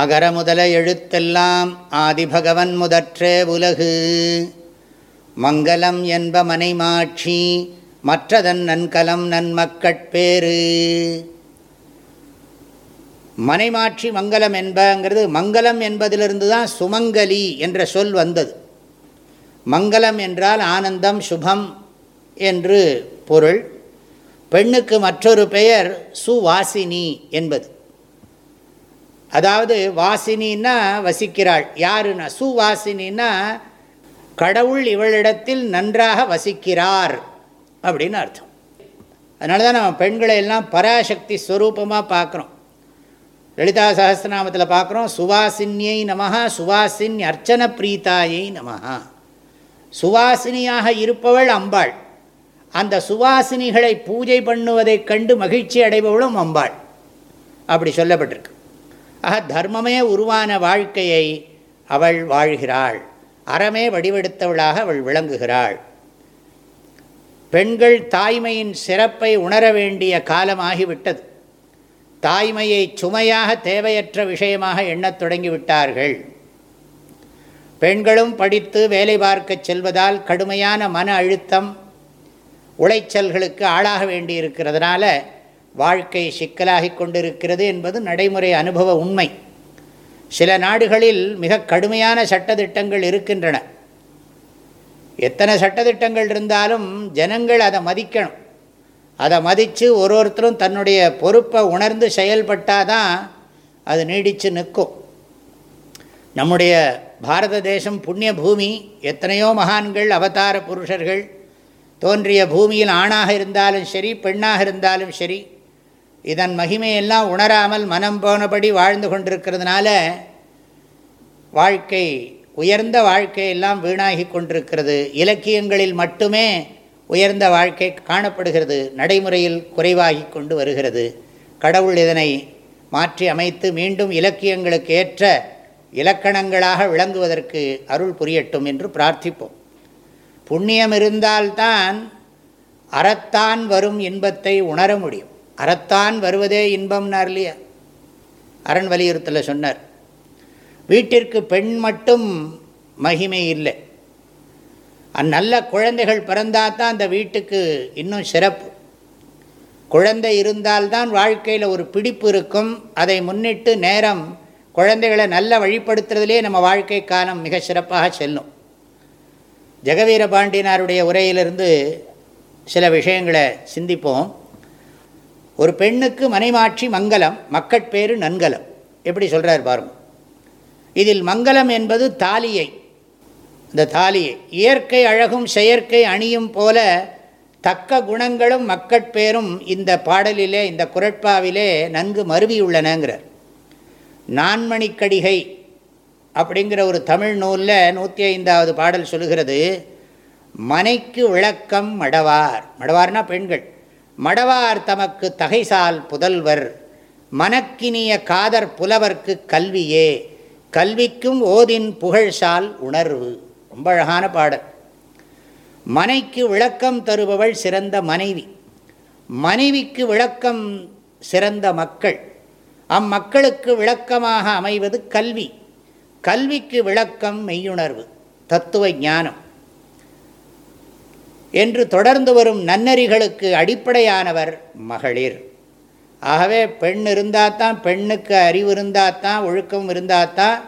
அகர முதல எழுத்தெல்லாம் ஆதிபகவன் முதற்றே உலகு. மங்களம் என்ப மனைமாட்சி மற்றதன் நன்கலம் நன்மக்கட்பேறு மனைமாட்சி மங்களம் என்பங்கிறது மங்களம் என்பதிலிருந்து தான் சுமங்கலி என்ற சொல் வந்தது. மங்களம் என்றால் ஆனந்தம் சுபம் என்று பொருள். பெண்ணுக்கு மற்றொரு பெயர் சுவாசினி என்பது. அதாவது வாசினின்னா வசிக்கிறாள். யாருன்னா? சுவாசினா கடவுள் இவளிடத்தில் நன்றாக வசிக்கிறார் அப்படின்னு அர்த்தம். அதனால தான் நம்ம பெண்களை எல்லாம் பராசக்தி ஸ்வரூபமாக பார்க்குறோம். லலிதா சகஸ்திரநாமத்தில் பார்க்குறோம் சுவாசின்யை நமஹா சுவாசின் அர்ச்சன பிரீதாயை நமஹா. சுவாசினியாக இருப்பவள் அம்பாள். அந்த சுவாசினிகளை பூஜை பண்ணுவதைக் கண்டு மகிழ்ச்சி அடைபவளும் அம்பாள். அப்படி சொல்லப்பட்டிருக்கு. ஆக தர்மமே உருவான வாழ்க்கையை அவள் வாழ்கிறாள். அறமே வடிவெடுத்தவளாக அவள் விளங்குகிறாள். பெண்கள் தாய்மையின் சிறப்பை உணர வேண்டிய காலமாகிவிட்டது. தாய்மையை சுமையாக தேவையற்ற விஷயமாக எண்ணத் தொடங்கிவிட்டார்கள். பெண்களும் படித்து வேலை பார்க்க செல்வதால் கடுமையான மன அழுத்தம் உளைச்சல்களுக்கு ஆளாக வேண்டியிருக்கிறதுனால வாழ்க்கை சிக்கலாகி கொண்டிருக்கிறது என்பது நடைமுறை அனுபவ உண்மை. சில நாடுகளில் மிக கடுமையான சட்டத்திட்டங்கள் இருக்கின்றன. எத்தனை சட்டத்திட்டங்கள் இருந்தாலும் ஜனங்கள் அதை மதிக்கணும். அதை மதித்து ஒரு ஒருத்தரும் தன்னுடைய பொறுப்பை உணர்ந்து செயல்பட்டால் தான் அது நீடித்து நிற்கும். நம்முடைய பாரத தேசம் புண்ணிய பூமி எத்தனையோ மகான்கள் அவதார புருஷர்கள் தோன்றிய பூமியில் ஆணாக இருந்தாலும் சரி பெண்ணாக இருந்தாலும் சரி இதன் மகிமையெல்லாம் உணராமல் மனம் போனபடி வாழ்ந்து கொண்டிருக்கிறதுனால வாழ்க்கை உயர்ந்த வாழ்க்கையெல்லாம் வீணாகி கொண்டிருக்கிறது. இலக்கியங்களில் மட்டுமே உயர்ந்த வாழ்க்கை காணப்படுகிறது. நடைமுறையில் குறைவாகி கொண்டு வருகிறது. கடவுள் இதனை மாற்றி அமைத்து மீண்டும் இலக்கியங்களுக்கு ஏற்ற இலக்கணங்களாக விளங்குவதற்கு அருள் புரியட்டும் என்று பிரார்த்திப்போம். புண்ணியம் இருந்தால்தான் அறத்தான் வரும் இன்பத்தை உணர முடியும். அறத்தான் வருவதே இன்பம்னார் இல்லையா? அரண் வலியுறுத்தலை சொன்னார். வீட்டிற்கு பெண் மட்டும் மகிமை இல்லை. நல்ல குழந்தைகள் பிறந்தால் தான் அந்த வீட்டுக்கு இன்னும் சிறப்பு. குழந்தை இருந்தால்தான் வாழ்க்கையில் ஒரு பிடிப்பு இருக்கும். அதை முன்னிட்டு நேரம் குழந்தைகளை நல்ல வழிப்படுத்துறதுலே நம்ம வாழ்க்கை காலம் மிக சிறப்பாக செல்லும். ஜெகவீர பாண்டியனாருடைய உரையிலிருந்து சில விஷயங்களை சிந்திப்போம். ஒரு பெண்ணுக்கு மனைமாட்சி மங்களம் மக்கட்பேறு நன்கலம். எப்படி சொல்கிறார் பாருங்க. இதில் மங்களம் என்பது தாலியை. இந்த தாலியை. இயற்கை அழகும் செயற்கை அணியும் போல தக்க குணங்களும் மக்கட்பேரும் இந்த பாடலிலே இந்த குரட்பாவிலே நன்கு மருவியுள்ளனங்கிறார். நான்மணிக்கடிகை அப்படிங்கிற ஒரு தமிழ் நூலில் நூற்றி ஐந்தாவது பாடல் சொல்லுகிறது மனைக்கு விளக்கம் மடவார். மடவார்னா பெண்கள். மடவார் தமக்கு தகைசால் புதல்வர் மனக்கினிய காதர் புலவர்க்கு கல்வியே கல்விக்கும் ஓதின் புகழ்சால் உணர்வு. ரொம்ப அழகான பாடல். மனைக்கு விளக்கம் தருபவள் சிறந்த மனைவி. மனைவிக்கு விளக்கம் சிறந்த மக்கள். அம்மக்களுக்கு விளக்கமாக அமைவது கல்வி. கல்விக்கு விளக்கம் மெய்யுணர்வு. தத்துவ ஞானம். என்று தொடர்ந்து வரும் நன்னறிகளுக்கு அடிப்படையானவர் மகளிர். ஆகவே பெண் இருந்தால் தான் பெண்ணுக்கு அறிவு இருந்தால் தான் ஒழுக்கம் இருந்தால் தான்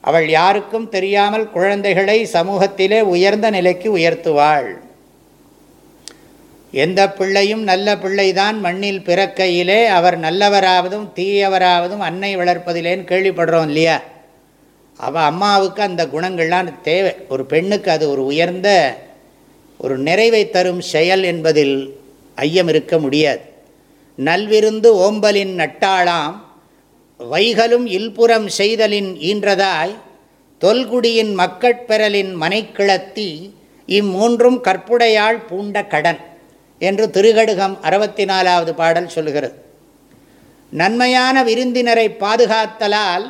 அவள் யாருக்கும் தெரியாமல் குழந்தைகளை சமூகத்திலே உயர்ந்த நிலைக்கு உயர்த்துவாள். எந்த பிள்ளையும் நல்ல பிள்ளைதான் மண்ணில் பிறக்கையிலே அவர் நல்லவராவதும் தீயவராவதும் அன்னை வளர்ப்பதிலேன்னு கேள்விப்படுறோம் இல்லையா? அவள் அம்மாவுக்கு அந்த குணங்கள்லாம் தேவை. ஒரு பெண்ணுக்கு அது ஒரு உயர்ந்த ஒரு நிறைவை தரும் செயல் என்பதில் ஐயம் இருக்க முடியாது. நல்விருந்து ஓம்பலின் நட்டாளாம் வைகலும் இல்புறம் செய்தலின் ஈன்றதாய் தொல்குடியின் மக்கட்பெறலின் மனைக்கிளத்தி இம்மூன்றும் கற்புடையாள் பூண்ட கடன் என்று திருகடுகம் அறுபத்தி நாலாவது பாடல் சொல்கிறது. நன்மையான விருந்தினரை பாதுகாத்தலால்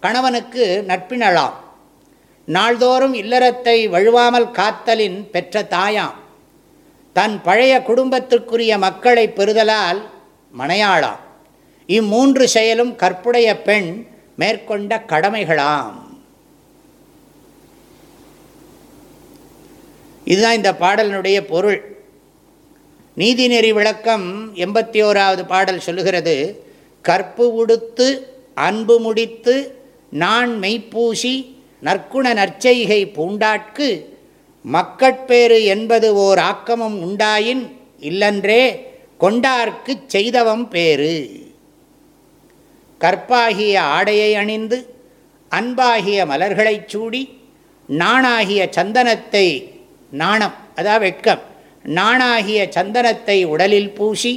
கணவனுக்கு நட்பினலாம் நாள்தோறும் இல்லறத்தை வழுவாமல் காத்தலின் பெற்ற தாயாம். தன் பழைய குடும்பத்திற்குரிய மக்களை பெறுதலால் மனையாளாம். இம்மூன்று செயலும் கற்புடைய பெண் மேற்கொண்ட கடமைகளாம். இதுதான் இந்த பாடலினுடைய பொருள். நீதிநெறி விளக்கம் எண்பத்தி ஓராவது பாடல் சொல்லுகிறது. கற்பு உடுத்து அன்பு முடித்து நான் மெய்ப்பூசி நற்குண நற்செய்கை பூண்டாட்கு மக்கட்பேறு என்பது ஓர் ஆக்கமும் உண்டாயின் இல்லன்றே கொண்டார்க்கு செய்தவம் பேரு கற்பாகிய ஆடையை அணிந்து அன்பாகிய மலர்களைச் சூடி நாணாகிய சந்தனத்தை நாணம் அதாவது வெட்கம் நாணாகிய சந்தனத்தை உடலில் பூசி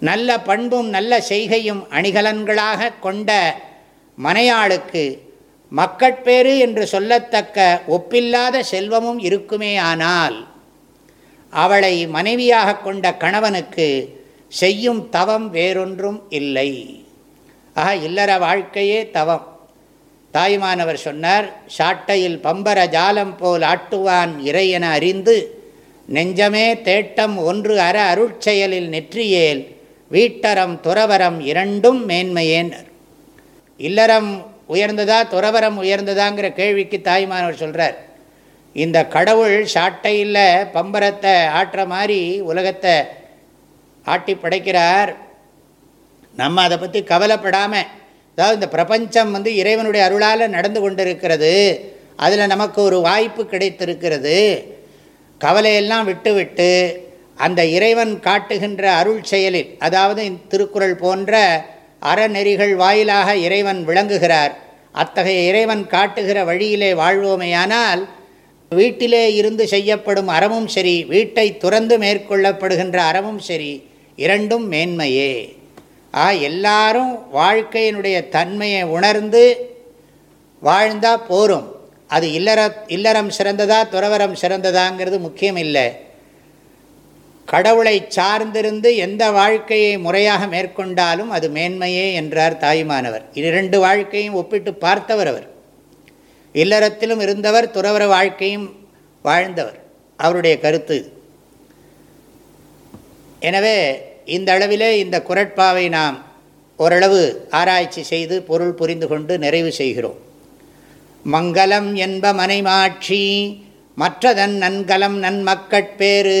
நல்ல பண்பும் நல்ல செய்கையும் அணிகலன்களாக கொண்ட மனையாளுக்கு மக்கட்பேறு என்று சொல்லத்தக்க ஒப்பில்லாத செல்வமும் இருக்குமே ஆனால் அவளை மனைவியாக கொண்ட கணவனுக்கு செய்யும் தவம் வேறொன்றும் இல்லை. ஆக இல்லற வாழ்க்கையே தவம். தாய்மானவர் சொன்னார் சாட்டையில் பம்பர ஜாலம் போல் ஆட்டுவான் இறை என அறிந்து நெஞ்சமே தேட்டம் ஒன்று அற அருட்செயலில் நெற்றியேல் வீட்டரம் துறவரம் இரண்டும் மேன்மையேனர். இல்லறம் உயர்ந்ததா துறவரம் உயர்ந்ததாங்கிற கேள்விக்கு தாய்மானவர் சொல்கிறார் இந்த கடவுள் சாட்டையில் பம்பரத்தை ஆட்டுற மாதிரி உலகத்தை ஆட்டி படைக்கிறார். நம்ம அதை பற்றி கவலைப்படாமல் அதாவது இந்த பிரபஞ்சம் வந்து இறைவனுடைய அருளால் நடந்து கொண்டிருக்கிறது. அதில் நமக்கு ஒரு வாய்ப்பு கிடைத்திருக்கிறது. கவலையெல்லாம் விட்டுவிட்டு அந்த இறைவன் காட்டுகின்ற அருள் செயலில் அதாவது திருக்குறள் போன்ற அறநெறிகள் வாயிலாக இறைவன் விளங்குகிறார். அத்தகைய இறைவன் காட்டுகிற வழியிலே வாழ்வோமையானால் வீட்டிலே இருந்து செய்யப்படும் அறமும் சரி வீட்டை துறந்து மேற்கொள்ளப்படுகின்ற அறமும் சரி இரண்டும் மேன்மையே. ஆ எல்லாரும் வாழ்க்கையினுடைய தன்மையை உணர்ந்து வாழ்ந்தால் போரும். அது இல்லற இல்லறம் சிறந்ததா துறவரம் சிறந்ததாங்கிறது முக்கியம் இல்லை கடவுளை சார்ந்திருந்து எந்த வாழ்க்கையை முறையாக மேற்கொண்டாலும் அது மேன்மையே என்றார் தாய்மானவர். இரண்டு வாழ்க்கையும் ஒப்பிட்டு பார்த்தவர் அவர். இல்லறத்திலும் இருந்தவர் துறவர வாழ்க்கையும் வாழ்ந்தவர். அவருடைய கருத்து எனவே இந்த அளவிலே இந்த குரட்பாவை நாம் ஓரளவு ஆராய்ச்சி செய்து பொருள் புரிந்து கொண்டு நிறைவு செய்கிறோம். மங்களம் என்ப மனைமாட்சி மற்றதன் நன்கலம் நன்மக்கட்பேறு